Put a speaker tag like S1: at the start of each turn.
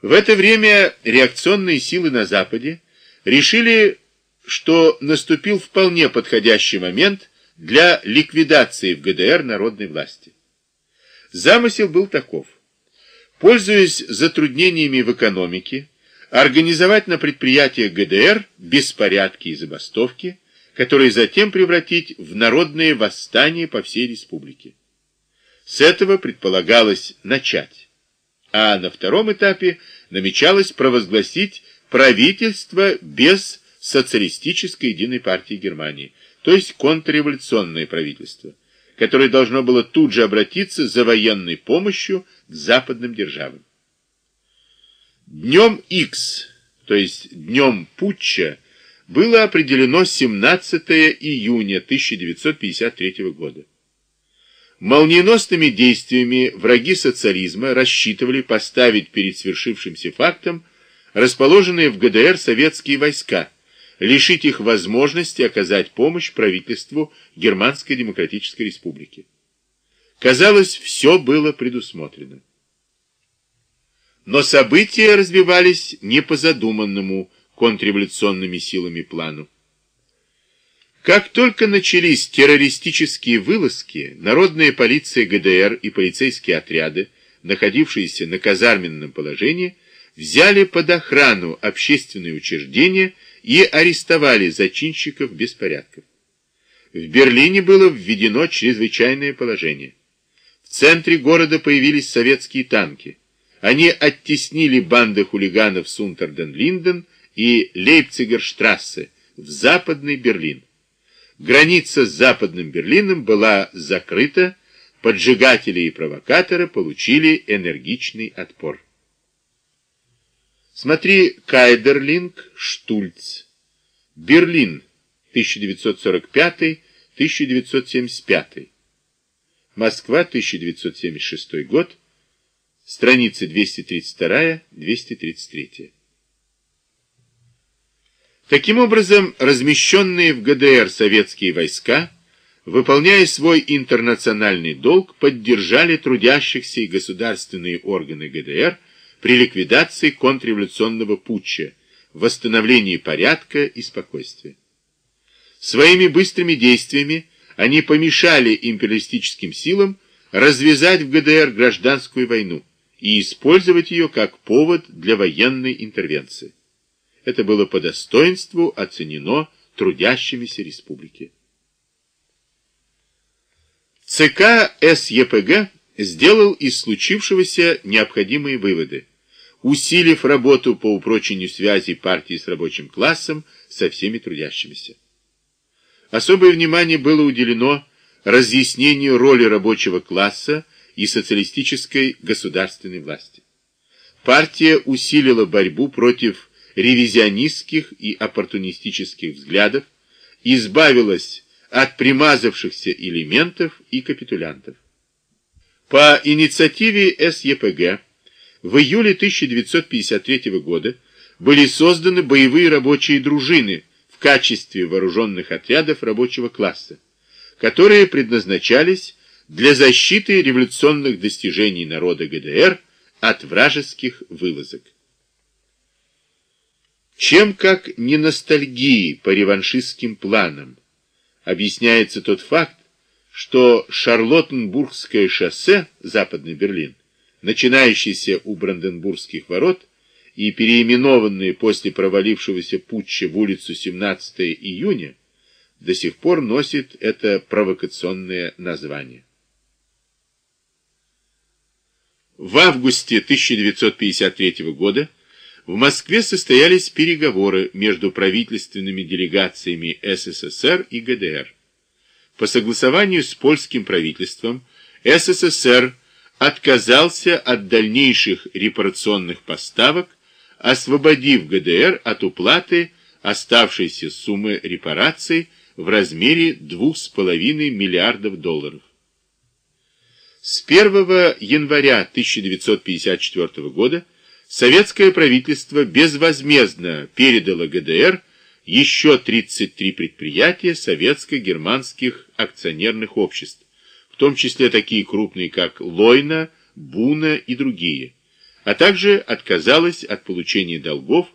S1: В это время реакционные силы на Западе решили, что наступил вполне подходящий момент для ликвидации в ГДР народной власти. Замысел был таков. Пользуясь затруднениями в экономике, организовать на предприятиях ГДР беспорядки и забастовки, которые затем превратить в народные восстания по всей республике. С этого предполагалось начать. А на втором этапе намечалось провозгласить правительство без социалистической единой партии Германии, то есть контрреволюционное правительство, которое должно было тут же обратиться за военной помощью к западным державам. Днем X, то есть днем путча, было определено 17 июня 1953 года. Молниеносными действиями враги социализма рассчитывали поставить перед свершившимся фактом расположенные в ГДР советские войска, лишить их возможности оказать помощь правительству Германской Демократической Республики. Казалось, все было предусмотрено. Но события развивались не по задуманному контрреволюционными силами плану. Как только начались террористические вылазки, народная полиция ГДР и полицейские отряды, находившиеся на казарменном положении, взяли под охрану общественные учреждения и арестовали зачинщиков беспорядков. В Берлине было введено чрезвычайное положение. В центре города появились советские танки. Они оттеснили банды хулиганов Сунтерден-Линден и Лейпцигерштрассе в западный Берлин. Граница с западным Берлином была закрыта, поджигатели и провокаторы получили энергичный отпор. Смотри Кайдерлинг, Штульц. Берлин, 1945-1975. Москва, 1976 год. Страницы 232-233. Таким образом, размещенные в ГДР советские войска, выполняя свой интернациональный долг, поддержали трудящихся и государственные органы ГДР при ликвидации контрреволюционного путча, восстановлении порядка и спокойствия. Своими быстрыми действиями они помешали империалистическим силам развязать в ГДР гражданскую войну и использовать ее как повод для военной интервенции. Это было по достоинству оценено трудящимися республики. ЦК СЕПГ сделал из случившегося необходимые выводы, усилив работу по упрочению связи партии с рабочим классом со всеми трудящимися. Особое внимание было уделено разъяснению роли рабочего класса и социалистической государственной власти. Партия усилила борьбу против ревизионистских и оппортунистических взглядов, избавилась от примазавшихся элементов и капитулянтов. По инициативе СЕПГ в июле 1953 года были созданы боевые рабочие дружины в качестве вооруженных отрядов рабочего класса, которые предназначались для защиты революционных достижений народа ГДР от вражеских вылазок. Чем как не ностальгии по реваншистским планам объясняется тот факт, что Шарлоттенбургское шоссе, Западный Берлин, начинающееся у Бранденбургских ворот и переименованное после провалившегося путча в улицу 17 июня, до сих пор носит это провокационное название. В августе 1953 года в Москве состоялись переговоры между правительственными делегациями СССР и ГДР. По согласованию с польским правительством СССР отказался от дальнейших репарационных поставок, освободив ГДР от уплаты оставшейся суммы репараций в размере 2,5 миллиардов долларов. С 1 января 1954 года советское правительство безвозмездно передало ГДР еще 33 предприятия советско-германских акционерных обществ, в том числе такие крупные, как Лойна, Буна и другие, а также отказалась от получения долгов